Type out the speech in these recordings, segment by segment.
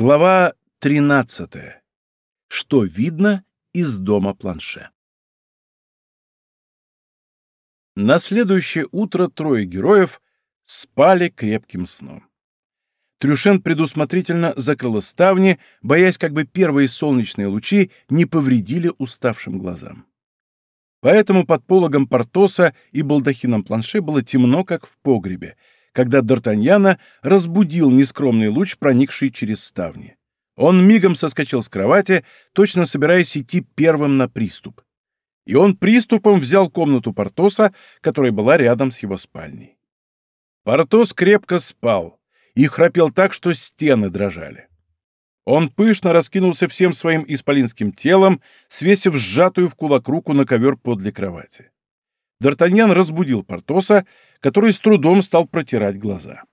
Глава 13. Что видно из дома планше. На следующее утро трое героев спали крепким сном. Трюшен предусмотрительно закрыла ставни, боясь, как бы первые солнечные лучи не повредили уставшим глазам. Поэтому под пологом Портоса и балдахином планше было темно, как в погребе, когда Д'Артаньяна разбудил нескромный луч, проникший через ставни. Он мигом соскочил с кровати, точно собираясь идти первым на приступ. И он приступом взял комнату Портоса, которая была рядом с его спальней. Портос крепко спал и храпел так, что стены дрожали. Он пышно раскинулся всем своим исполинским телом, свесив сжатую в кулак руку на ковер подле кровати. Д'Артаньян разбудил Портоса, который с трудом стал протирать глаза.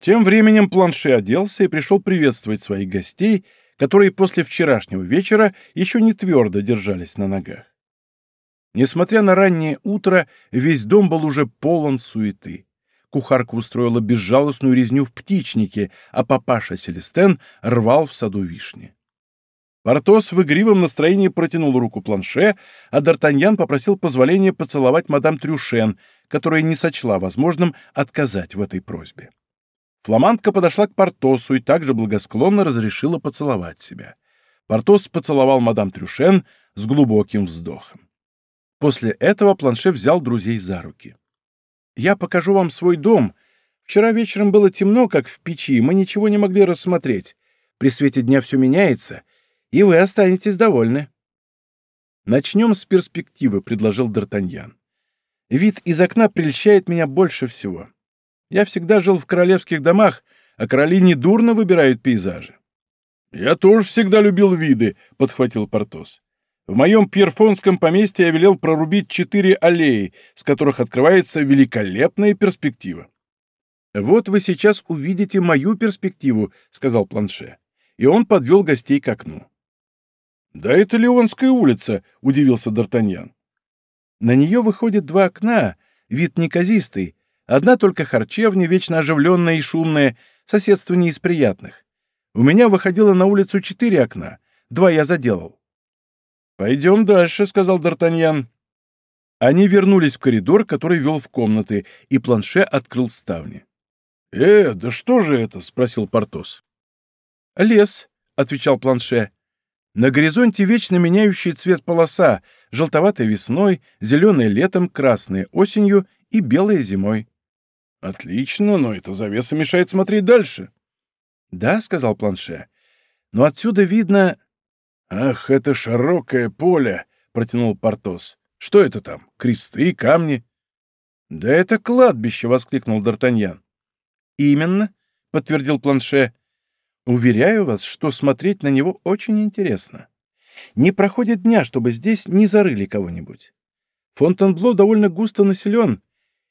Тем временем Планше оделся и пришел приветствовать своих гостей, которые после вчерашнего вечера еще не твердо держались на ногах. Несмотря на раннее утро, весь дом был уже полон суеты. Кухарка устроила безжалостную резню в птичнике, а папаша Селестен рвал в саду вишни. Портос в игривом настроении протянул руку планше, а Д'Артаньян попросил позволения поцеловать мадам Трюшен, которая не сочла возможным отказать в этой просьбе. Фламандка подошла к Портосу и также благосклонно разрешила поцеловать себя. Портос поцеловал мадам Трюшен с глубоким вздохом. После этого планше взял друзей за руки. «Я покажу вам свой дом. Вчера вечером было темно, как в печи, мы ничего не могли рассмотреть. При свете дня все меняется» и вы останетесь довольны. «Начнем с перспективы», — предложил Д'Артаньян. «Вид из окна прельщает меня больше всего. Я всегда жил в королевских домах, а короли недурно выбирают пейзажи». «Я тоже всегда любил виды», — подхватил Портос. «В моем пьерфонском поместье я велел прорубить четыре аллеи, с которых открывается великолепная перспектива». «Вот вы сейчас увидите мою перспективу», — сказал Планше. И он подвел гостей к окну. «Да это Леонская улица», — удивился Д'Артаньян. «На нее выходят два окна, вид неказистый, одна только харчевня, вечно оживленная и шумная, соседство не из приятных. У меня выходило на улицу четыре окна, два я заделал». «Пойдем дальше», — сказал Д'Артаньян. Они вернулись в коридор, который вел в комнаты, и планше открыл ставни. «Э, да что же это?» — спросил Портос. «Лес», — отвечал планше. На горизонте вечно меняющий цвет полоса, желтоватая весной, зеленая летом, красная осенью и белая зимой. «Отлично, но эта завеса мешает смотреть дальше». «Да», — сказал Планше, — «но отсюда видно...» «Ах, это широкое поле!» — протянул Портос. «Что это там? Кресты, камни?» «Да это кладбище!» — воскликнул Д'Артаньян. «Именно», — подтвердил Планше, — Уверяю вас, что смотреть на него очень интересно. Не проходит дня, чтобы здесь не зарыли кого-нибудь. Фонтенбло довольно густо населен.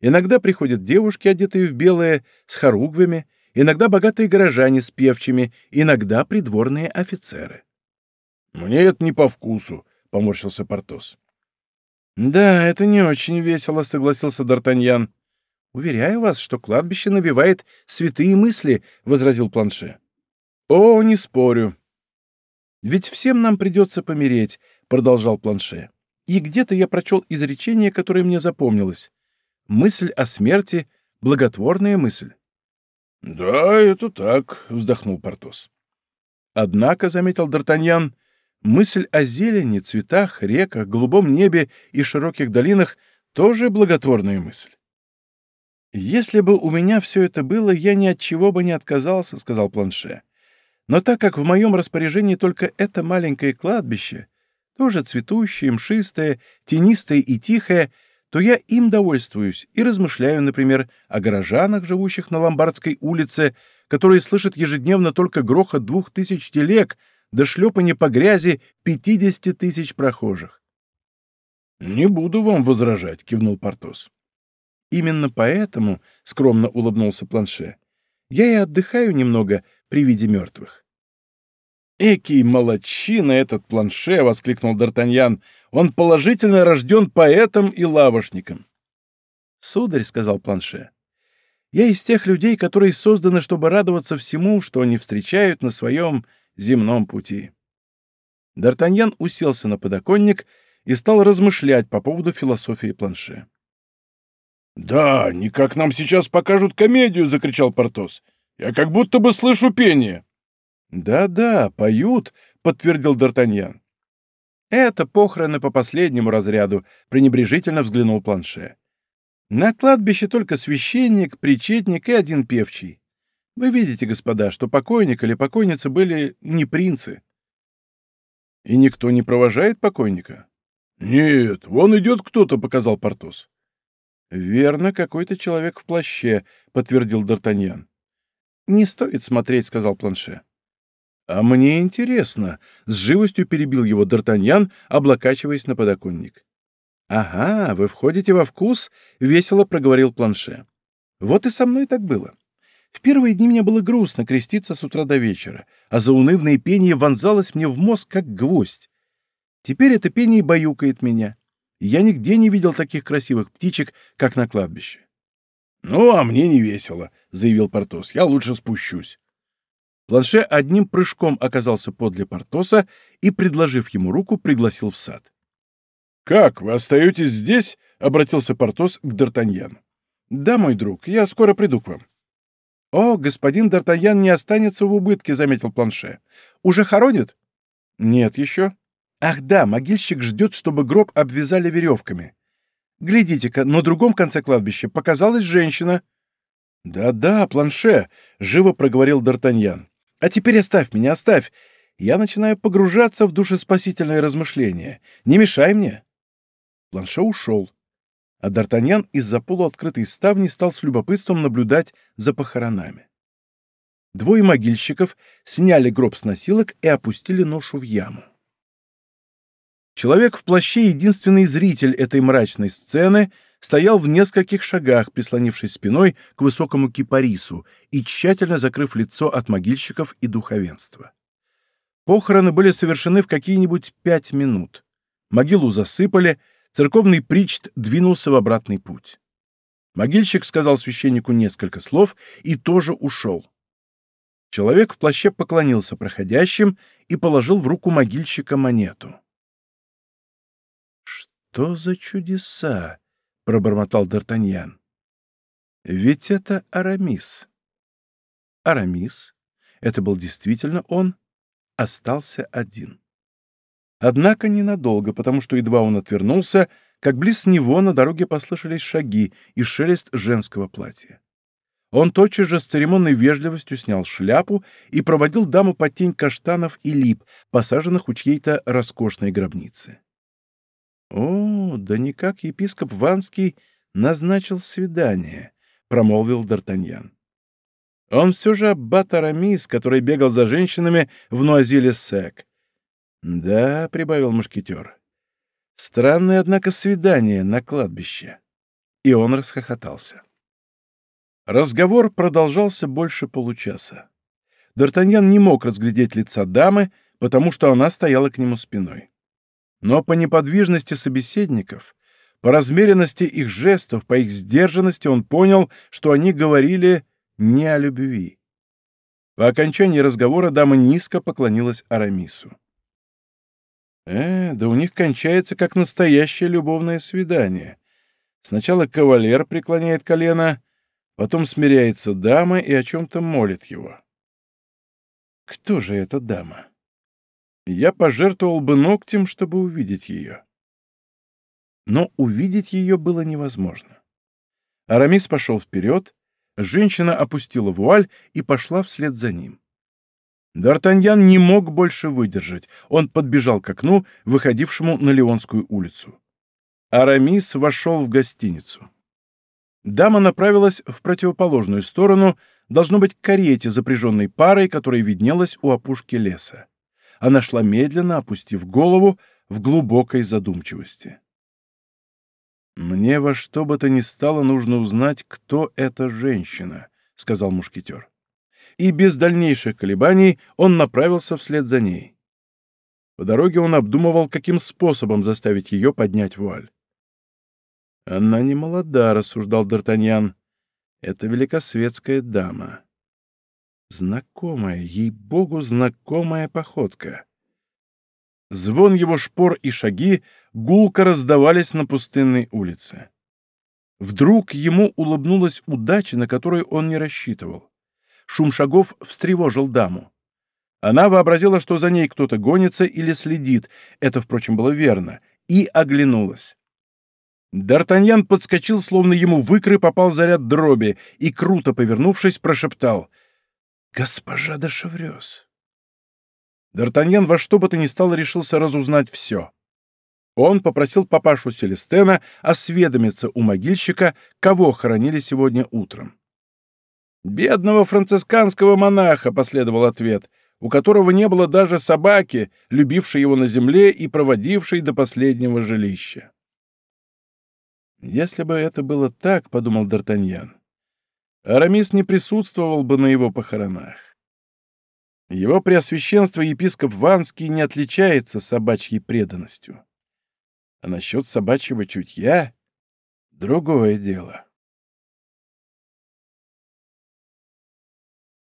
Иногда приходят девушки, одетые в белое, с хоругвями, иногда богатые горожане с певчими, иногда придворные офицеры. «Мне это не по вкусу», — поморщился Портос. «Да, это не очень весело», — согласился Д'Артаньян. «Уверяю вас, что кладбище навевает святые мысли», — возразил Планше. «О, не спорю». «Ведь всем нам придется помереть», — продолжал Планше. «И где-то я прочел изречение, которое мне запомнилось. Мысль о смерти — благотворная мысль». «Да, это так», — вздохнул Портос. «Однако», — заметил Д'Артаньян, — «мысль о зелени, цветах, реках, голубом небе и широких долинах — тоже благотворная мысль». «Если бы у меня все это было, я ни от чего бы не отказался», — сказал Планше. Но так как в моем распоряжении только это маленькое кладбище, тоже цветущее, мшистое, тенистое и тихое, то я им довольствуюсь и размышляю, например, о горожанах, живущих на Ломбардской улице, которые слышат ежедневно только грохот двух тысяч телег до шлепания по грязи пятидесяти тысяч прохожих. «Не буду вам возражать», — кивнул Портос. «Именно поэтому», — скромно улыбнулся Планше, — «я и отдыхаю немного при виде мертвых. «Экий молодчина этот планше!» — воскликнул Д'Артаньян. «Он положительно рожден поэтом и лавошником». «Сударь», — сказал планше, — Я из тех людей, которые созданы, чтобы радоваться всему, что они встречают на своем земном пути. Д'Артаньян уселся на подоконник и стал размышлять по поводу философии планше. «Да, никак нам сейчас покажут комедию!» — закричал Портос. «Я как будто бы слышу пение!» «Да-да, поют!» — подтвердил Д'Артаньян. «Это похороны по последнему разряду», — пренебрежительно взглянул планше. «На кладбище только священник, причетник и один певчий. Вы видите, господа, что покойник или покойница были не принцы». «И никто не провожает покойника?» «Нет, вон идет кто-то», — показал Портос. «Верно, какой-то человек в плаще», — подтвердил Д'Артаньян. «Не стоит смотреть», — сказал Планше. «А мне интересно», — с живостью перебил его Д'Артаньян, облокачиваясь на подоконник. «Ага, вы входите во вкус», — весело проговорил Планше. «Вот и со мной так было. В первые дни мне было грустно креститься с утра до вечера, а заунывное пение вонзалось мне в мозг, как гвоздь. Теперь это пение баюкает меня. Я нигде не видел таких красивых птичек, как на кладбище. «Ну, а мне не весело», — заявил Портос. «Я лучше спущусь». Планше одним прыжком оказался подле Портоса и, предложив ему руку, пригласил в сад. «Как, вы остаетесь здесь?» — обратился Портос к Д'Артаньяну. «Да, мой друг, я скоро приду к вам». «О, господин Д'Артаньян не останется в убытке», — заметил Планше. «Уже хоронит?» «Нет еще». «Ах да, могильщик ждет, чтобы гроб обвязали веревками. Глядите-ка, на другом конце кладбища показалась женщина». «Да-да, Планше», — живо проговорил Д'Артаньян. А теперь оставь меня, оставь. Я начинаю погружаться в душеспасительное размышление. Не мешай мне. Планше ушел. А Д'Артаньян из-за полуоткрытой ставни стал с любопытством наблюдать за похоронами. Двое могильщиков сняли гроб с носилок и опустили ношу в яму. Человек в плаще, единственный зритель этой мрачной сцены, стоял в нескольких шагах, прислонившись спиной к высокому кипарису и тщательно закрыв лицо от могильщиков и духовенства. Похороны были совершены в какие-нибудь пять минут. Могилу засыпали, церковный причт двинулся в обратный путь. Могильщик сказал священнику несколько слов и тоже ушел. Человек в плаще поклонился проходящим и положил в руку могильщика монету. «Что за чудеса!» — пробормотал Д'Артаньян. «Ведь это Арамис». Арамис, это был действительно он, остался один. Однако ненадолго, потому что едва он отвернулся, как близ него на дороге послышались шаги и шелест женского платья. Он тотчас же с церемонной вежливостью снял шляпу и проводил даму под тень каштанов и лип, посаженных у чьей-то роскошной гробницы. «О, да никак епископ Ванский назначил свидание», — промолвил Д'Артаньян. «Он все же аббат Арамис, который бегал за женщинами в Нуазиле-Сек». «Да», — прибавил мушкетер, — «странное, однако, свидание на кладбище». И он расхохотался. Разговор продолжался больше получаса. Д'Артаньян не мог разглядеть лица дамы, потому что она стояла к нему спиной. Но по неподвижности собеседников, по размеренности их жестов, по их сдержанности он понял, что они говорили не о любви. По окончании разговора дама низко поклонилась Арамису. «Э, да у них кончается как настоящее любовное свидание. Сначала кавалер преклоняет колено, потом смиряется дама и о чем-то молит его. Кто же эта дама?» Я пожертвовал бы ногтем, чтобы увидеть ее. Но увидеть ее было невозможно. Арамис пошел вперед, женщина опустила вуаль и пошла вслед за ним. Д'Артаньян не мог больше выдержать. Он подбежал к окну, выходившему на Леонскую улицу. Арамис вошел в гостиницу. Дама направилась в противоположную сторону, должно быть, к карете, запряженной парой, которая виднелась у опушки леса она шла медленно, опустив голову в глубокой задумчивости. «Мне во что бы то ни стало нужно узнать, кто эта женщина», — сказал мушкетер. И без дальнейших колебаний он направился вслед за ней. По дороге он обдумывал, каким способом заставить ее поднять вуаль. «Она не молода», — рассуждал Д'Артаньян. Это великосветская дама. Знакомая, ей-богу, знакомая походка. Звон его шпор и шаги гулко раздавались на пустынной улице. Вдруг ему улыбнулась удача, на которую он не рассчитывал. Шум шагов встревожил даму. Она вообразила, что за ней кто-то гонится или следит, это, впрочем, было верно, и оглянулась. Д'Артаньян подскочил, словно ему в икры попал заряд дроби, и, круто повернувшись, прошептал «Госпожа де Шеврёз». Д'Артаньян во что бы то ни стало решился разузнать все. Он попросил папашу Селестена осведомиться у могильщика, кого хоронили сегодня утром. «Бедного францисканского монаха», — последовал ответ, у которого не было даже собаки, любившей его на земле и проводившей до последнего жилища. «Если бы это было так», — подумал Д'Артаньян, — «Арамис не присутствовал бы на его похоронах. Его преосвященство епископ Ванский не отличается собачьей преданностью. А насчет собачьего чутья — другое дело».